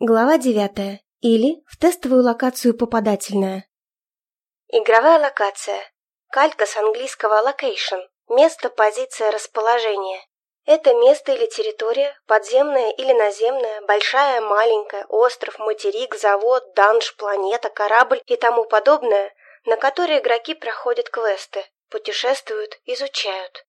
Глава девятая. Или в тестовую локацию попадательная. Игровая локация. Калька с английского location. Место, позиция, расположение. Это место или территория, подземная или наземная, большая, маленькая, остров, материк, завод, данж, планета, корабль и тому подобное, на которой игроки проходят квесты, путешествуют, изучают.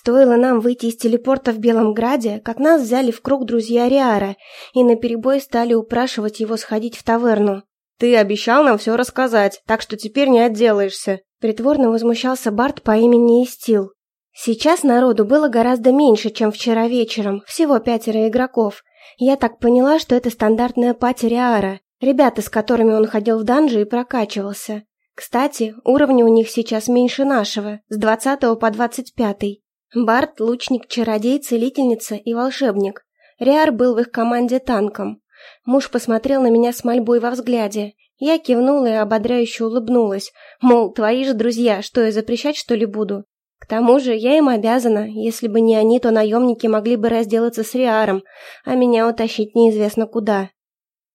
Стоило нам выйти из телепорта в Белом Граде, как нас взяли в круг друзья Риара и наперебой стали упрашивать его сходить в таверну. «Ты обещал нам все рассказать, так что теперь не отделаешься», притворно возмущался Барт по имени Истил. Сейчас народу было гораздо меньше, чем вчера вечером, всего пятеро игроков. Я так поняла, что это стандартная пати Риара, ребята, с которыми он ходил в данжи и прокачивался. Кстати, уровни у них сейчас меньше нашего, с 20 по 25. Барт – лучник, чародей, целительница и волшебник. Риар был в их команде танком. Муж посмотрел на меня с мольбой во взгляде. Я кивнула и ободряюще улыбнулась. Мол, твои же друзья, что я запрещать что ли буду? К тому же я им обязана. Если бы не они, то наемники могли бы разделаться с Риаром, а меня утащить неизвестно куда.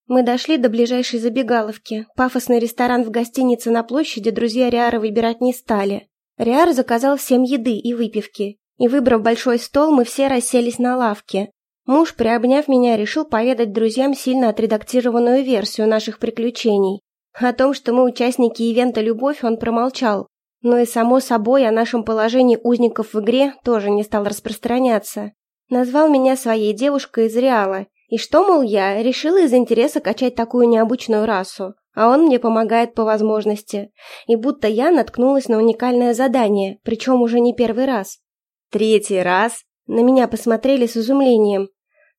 Мы дошли до ближайшей забегаловки. Пафосный ресторан в гостинице на площади друзья Риара выбирать не стали. Риар заказал всем еды и выпивки. И выбрав большой стол, мы все расселись на лавке. Муж, приобняв меня, решил поведать друзьям сильно отредактированную версию наших приключений. О том, что мы участники ивента «Любовь», он промолчал. Но и, само собой, о нашем положении узников в игре тоже не стал распространяться. Назвал меня своей девушкой из Реала. И что, мол, я решила из интереса качать такую необычную расу. А он мне помогает по возможности. И будто я наткнулась на уникальное задание, причем уже не первый раз. Третий раз на меня посмотрели с изумлением.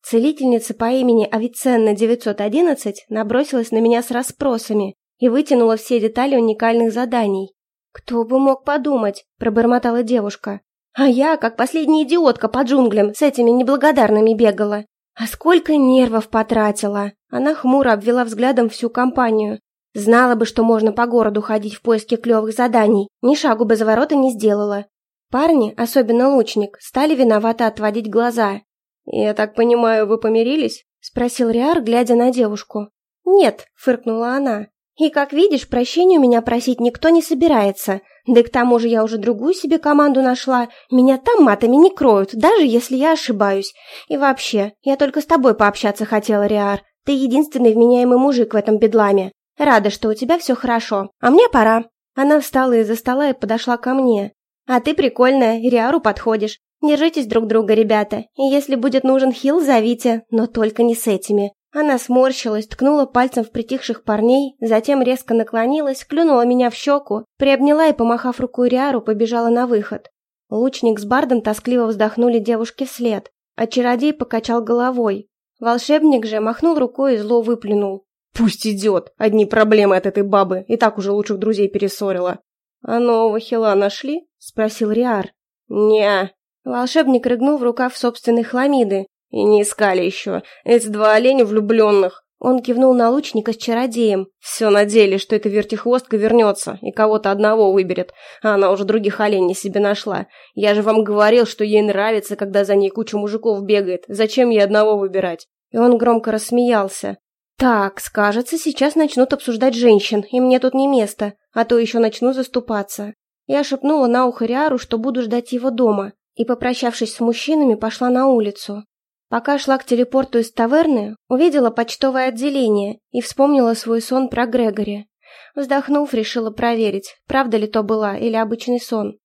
Целительница по имени Авиценна 911 набросилась на меня с расспросами и вытянула все детали уникальных заданий. «Кто бы мог подумать?» – пробормотала девушка. «А я, как последняя идиотка по джунглям, с этими неблагодарными бегала. А сколько нервов потратила!» Она хмуро обвела взглядом всю компанию. Знала бы, что можно по городу ходить в поиске клевых заданий, ни шагу бы за ворота не сделала. Парни, особенно лучник, стали виновато отводить глаза. «Я так понимаю, вы помирились?» — спросил Риар, глядя на девушку. «Нет», — фыркнула она. «И, как видишь, прощения у меня просить никто не собирается. Да и к тому же я уже другую себе команду нашла. Меня там матами не кроют, даже если я ошибаюсь. И вообще, я только с тобой пообщаться хотела, Риар. Ты единственный вменяемый мужик в этом бедламе. Рада, что у тебя все хорошо. А мне пора». Она встала из-за стола и подошла ко мне. А ты прикольная, Риару подходишь. Держитесь друг друга, ребята. И если будет нужен хил, зовите, но только не с этими. Она сморщилась, ткнула пальцем в притихших парней, затем резко наклонилась, клюнула меня в щеку, приобняла и, помахав рукой Риару, побежала на выход. Лучник с бардом тоскливо вздохнули девушке вслед, а чародей покачал головой. Волшебник же махнул рукой и зло выплюнул. «Пусть идет! Одни проблемы от этой бабы, и так уже лучших друзей перессорила!» «А нового хила нашли?» — спросил Риар. «Не». Волшебник рыгнул в рукав собственной хламиды. «И не искали еще. Эти два оленя влюбленных». Он кивнул на лучника с чародеем. «Все надеялись, что эта вертихвостка вернется и кого-то одного выберет, а она уже других оленей себе нашла. Я же вам говорил, что ей нравится, когда за ней куча мужиков бегает. Зачем ей одного выбирать?» И он громко рассмеялся. «Так, скажется, сейчас начнут обсуждать женщин, и мне тут не место, а то еще начну заступаться». Я шепнула на ухо Риару, что буду ждать его дома, и, попрощавшись с мужчинами, пошла на улицу. Пока шла к телепорту из таверны, увидела почтовое отделение и вспомнила свой сон про Грегори. Вздохнув, решила проверить, правда ли то была или обычный сон.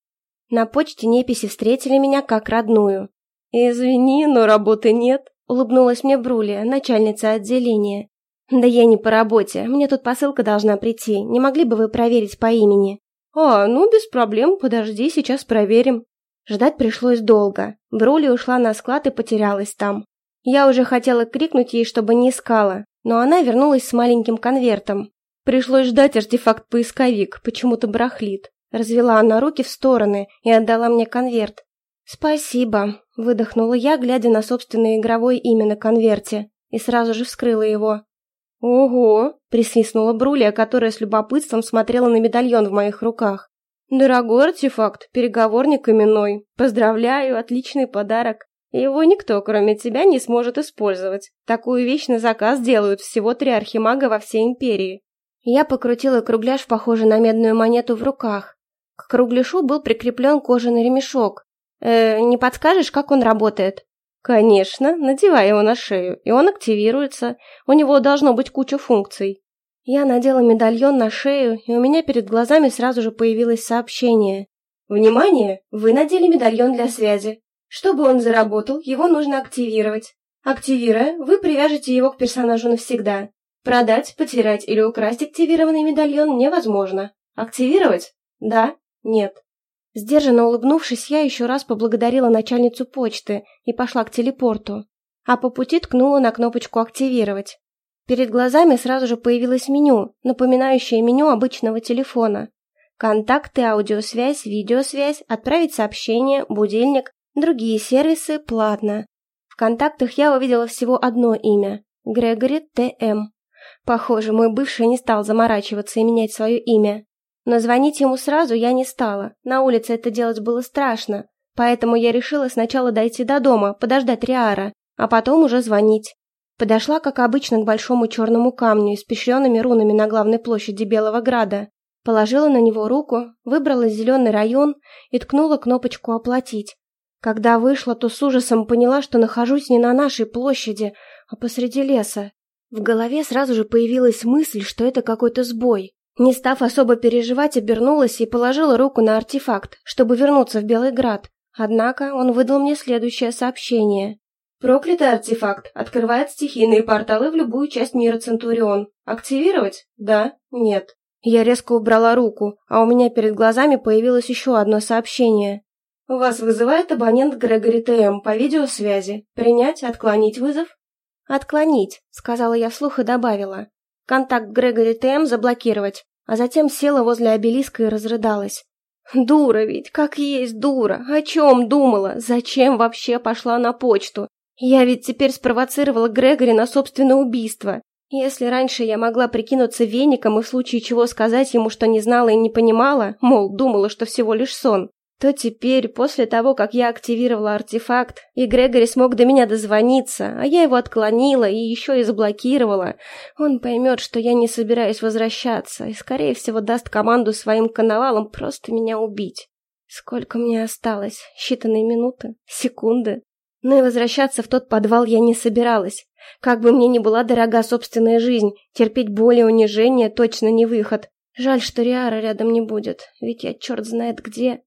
На почте неписи встретили меня как родную. «Извини, но работы нет», — улыбнулась мне Брулия, начальница отделения. «Да я не по работе, мне тут посылка должна прийти, не могли бы вы проверить по имени?» «А, ну без проблем, подожди, сейчас проверим». Ждать пришлось долго. Брули ушла на склад и потерялась там. Я уже хотела крикнуть ей, чтобы не искала, но она вернулась с маленьким конвертом. Пришлось ждать артефакт-поисковик, почему-то барахлит. Развела она руки в стороны и отдала мне конверт. «Спасибо», — выдохнула я, глядя на собственное игровое имя на конверте, и сразу же вскрыла его. «Ого!» – присвистнула Брулия, которая с любопытством смотрела на медальон в моих руках. «Дорогой артефакт, переговорник именной. Поздравляю, отличный подарок. Его никто, кроме тебя, не сможет использовать. Такую вещь на заказ делают всего три архимага во всей империи. Я покрутила кругляш, похожий на медную монету в руках. К кругляшу был прикреплен кожаный ремешок. Э, не подскажешь, как он работает? Конечно, надевай его на шею, и он активируется. У него должно быть куча функций. Я надела медальон на шею, и у меня перед глазами сразу же появилось сообщение. Внимание! Вы надели медальон для связи. Чтобы он заработал, его нужно активировать. Активируя, вы привяжете его к персонажу навсегда. Продать, потерять или украсть активированный медальон невозможно. Активировать? Да, нет. Сдержанно улыбнувшись, я еще раз поблагодарила начальницу почты и пошла к телепорту. А по пути ткнула на кнопочку «Активировать». Перед глазами сразу же появилось меню, напоминающее меню обычного телефона. Контакты, аудиосвязь, видеосвязь, отправить сообщение, будильник, другие сервисы платно. В контактах я увидела всего одно имя – Грегори Т.М. Похоже, мой бывший не стал заморачиваться и менять свое имя. Но звонить ему сразу я не стала, на улице это делать было страшно, поэтому я решила сначала дойти до дома, подождать Риара, а потом уже звонить. Подошла, как обычно, к большому черному камню, испещренными рунами на главной площади Белого Града. Положила на него руку, выбрала зеленый район и ткнула кнопочку «Оплатить». Когда вышла, то с ужасом поняла, что нахожусь не на нашей площади, а посреди леса. В голове сразу же появилась мысль, что это какой-то сбой. Не став особо переживать, обернулась и положила руку на артефакт, чтобы вернуться в Белый Град. Однако он выдал мне следующее сообщение. Проклятый артефакт открывает стихийные порталы в любую часть мира Центурион. Активировать? Да? Нет. Я резко убрала руку, а у меня перед глазами появилось еще одно сообщение. Вас вызывает абонент Грегори ТМ по видеосвязи. Принять, отклонить вызов? Отклонить, сказала я вслух и добавила. Контакт Грегори ТМ заблокировать, а затем села возле обелиска и разрыдалась. Дура ведь, как есть дура. О чем думала? Зачем вообще пошла на почту? Я ведь теперь спровоцировала Грегори на собственное убийство. Если раньше я могла прикинуться веником и в случае чего сказать ему, что не знала и не понимала, мол, думала, что всего лишь сон, то теперь, после того, как я активировала артефакт, и Грегори смог до меня дозвониться, а я его отклонила и еще и заблокировала, он поймет, что я не собираюсь возвращаться и, скорее всего, даст команду своим коновалам просто меня убить. Сколько мне осталось? Считанные минуты? Секунды? Но и возвращаться в тот подвал я не собиралась. Как бы мне ни была дорога собственная жизнь, терпеть боль и унижение точно не выход. Жаль, что Риара рядом не будет, ведь я черт знает где.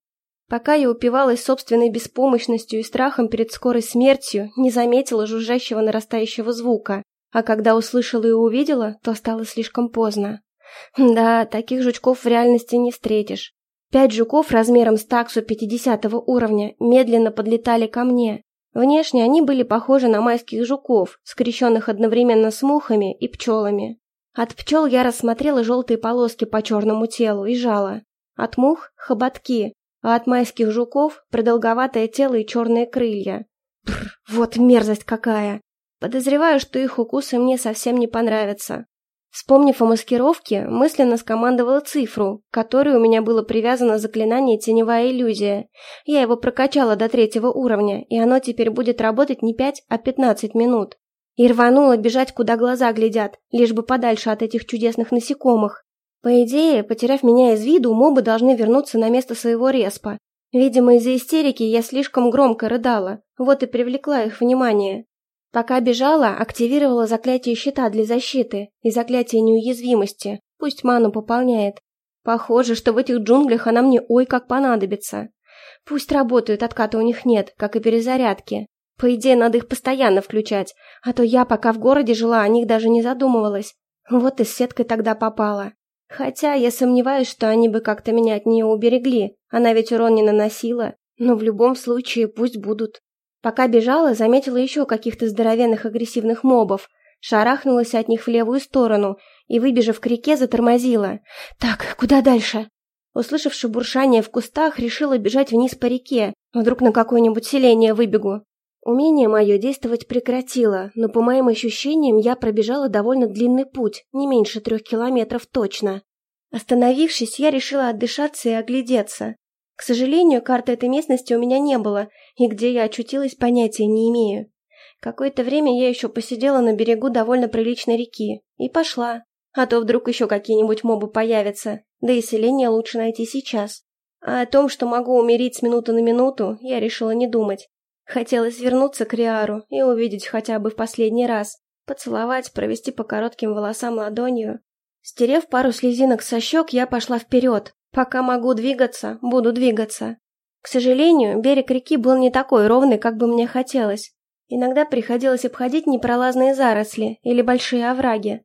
Пока я упивалась собственной беспомощностью и страхом перед скорой смертью, не заметила жужжащего нарастающего звука, а когда услышала и увидела, то стало слишком поздно. Да, таких жучков в реальности не встретишь. Пять жуков размером с таксу 50 уровня медленно подлетали ко мне, Внешне они были похожи на майских жуков, скрещенных одновременно с мухами и пчелами. От пчел я рассмотрела желтые полоски по черному телу и жала. От мух – хоботки, а от майских жуков – продолговатое тело и черные крылья. Бррр, вот мерзость какая! Подозреваю, что их укусы мне совсем не понравятся. Вспомнив о маскировке, мысленно скомандовала цифру, к которой у меня было привязано заклинание «Теневая иллюзия». Я его прокачала до третьего уровня, и оно теперь будет работать не пять, а пятнадцать минут. И рванула бежать, куда глаза глядят, лишь бы подальше от этих чудесных насекомых. По идее, потеряв меня из виду, мобы должны вернуться на место своего респа. Видимо, из-за истерики я слишком громко рыдала, вот и привлекла их внимание. Пока бежала, активировала заклятие щита для защиты и заклятие неуязвимости. Пусть ману пополняет. Похоже, что в этих джунглях она мне ой как понадобится. Пусть работают, отката у них нет, как и перезарядки. По идее, надо их постоянно включать, а то я, пока в городе жила, о них даже не задумывалась. Вот и с сеткой тогда попала. Хотя я сомневаюсь, что они бы как-то меня от нее уберегли. Она ведь урон не наносила. Но в любом случае пусть будут. Пока бежала, заметила еще каких-то здоровенных агрессивных мобов, шарахнулась от них в левую сторону и, выбежав к реке, затормозила. «Так, куда дальше?» Услышав шебуршание в кустах, решила бежать вниз по реке, вдруг на какое-нибудь селение выбегу. Умение мое действовать прекратило, но по моим ощущениям я пробежала довольно длинный путь, не меньше трех километров точно. Остановившись, я решила отдышаться и оглядеться. К сожалению, карты этой местности у меня не было, и где я очутилась, понятия не имею. Какое-то время я еще посидела на берегу довольно приличной реки и пошла. А то вдруг еще какие-нибудь мобы появятся, да и селение лучше найти сейчас. А о том, что могу умереть с минуты на минуту, я решила не думать. Хотелось вернуться к Риару и увидеть хотя бы в последний раз. Поцеловать, провести по коротким волосам ладонью. Стерев пару слезинок со щек, я пошла вперед. Пока могу двигаться, буду двигаться. К сожалению, берег реки был не такой ровный, как бы мне хотелось. Иногда приходилось обходить непролазные заросли или большие овраги.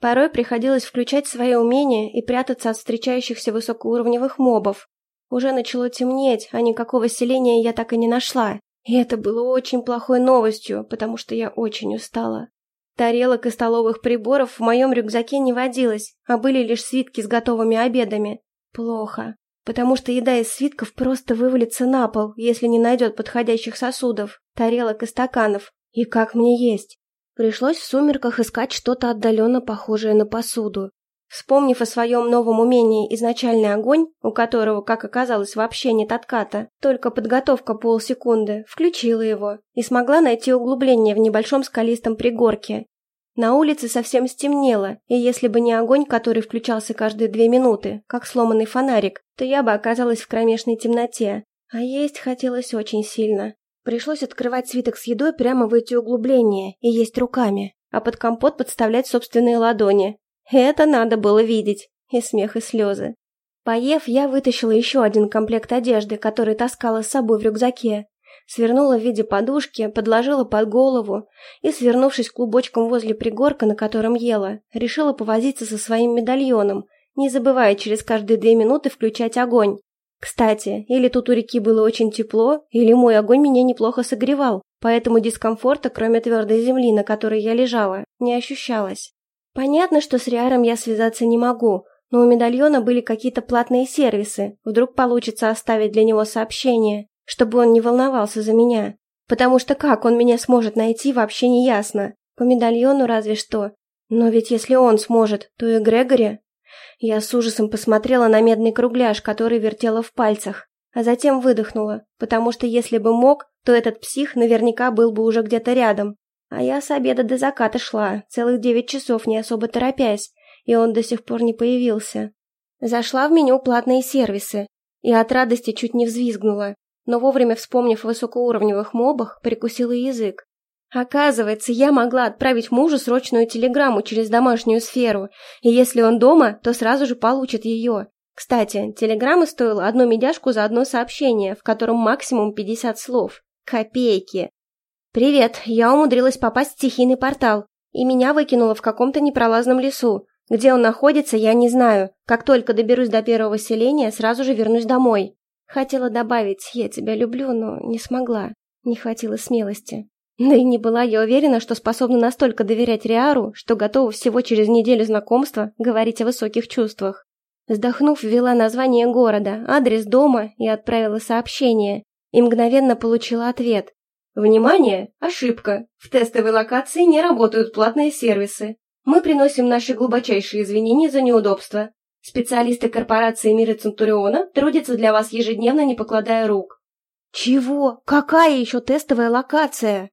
Порой приходилось включать свои умения и прятаться от встречающихся высокоуровневых мобов. Уже начало темнеть, а никакого селения я так и не нашла. И это было очень плохой новостью, потому что я очень устала. Тарелок и столовых приборов в моем рюкзаке не водилось, а были лишь свитки с готовыми обедами. Плохо, потому что еда из свитков просто вывалится на пол, если не найдет подходящих сосудов, тарелок и стаканов. И как мне есть? Пришлось в сумерках искать что-то отдаленно похожее на посуду. Вспомнив о своем новом умении «Изначальный огонь», у которого, как оказалось, вообще нет отката, только подготовка полсекунды, включила его и смогла найти углубление в небольшом скалистом пригорке. На улице совсем стемнело, и если бы не огонь, который включался каждые две минуты, как сломанный фонарик, то я бы оказалась в кромешной темноте. А есть хотелось очень сильно. Пришлось открывать свиток с едой прямо в эти углубления и есть руками, а под компот подставлять собственные ладони, это надо было видеть. И смех, и слезы. Поев, я вытащила еще один комплект одежды, который таскала с собой в рюкзаке. Свернула в виде подушки, подложила под голову и, свернувшись клубочком возле пригорка, на котором ела, решила повозиться со своим медальоном, не забывая через каждые две минуты включать огонь. Кстати, или тут у реки было очень тепло, или мой огонь меня неплохо согревал, поэтому дискомфорта, кроме твердой земли, на которой я лежала, не ощущалось. Понятно, что с Риаром я связаться не могу, но у медальона были какие-то платные сервисы. Вдруг получится оставить для него сообщение, чтобы он не волновался за меня. Потому что как он меня сможет найти, вообще не ясно. По медальону разве что. Но ведь если он сможет, то и Грегори. Я с ужасом посмотрела на медный кругляш, который вертела в пальцах, а затем выдохнула, потому что если бы мог, то этот псих наверняка был бы уже где-то рядом. А я с обеда до заката шла, целых девять часов, не особо торопясь, и он до сих пор не появился. Зашла в меню «Платные сервисы» и от радости чуть не взвизгнула, но вовремя вспомнив о высокоуровневых мобах, прикусила язык. Оказывается, я могла отправить мужу срочную телеграмму через домашнюю сферу, и если он дома, то сразу же получит ее. Кстати, телеграмма стоила одну медяшку за одно сообщение, в котором максимум 50 слов. Копейки. «Привет, я умудрилась попасть в стихийный портал, и меня выкинуло в каком-то непролазном лесу. Где он находится, я не знаю. Как только доберусь до первого селения, сразу же вернусь домой». Хотела добавить «я тебя люблю», но не смогла. Не хватило смелости. Да и не была я уверена, что способна настолько доверять Риару, что готова всего через неделю знакомства говорить о высоких чувствах. Вздохнув, ввела название города, адрес дома и отправила сообщение. И мгновенно получила ответ. Внимание! Ошибка! В тестовой локации не работают платные сервисы. Мы приносим наши глубочайшие извинения за неудобства. Специалисты корпорации Мира Центуриона трудятся для вас ежедневно, не покладая рук. Чего? Какая еще тестовая локация?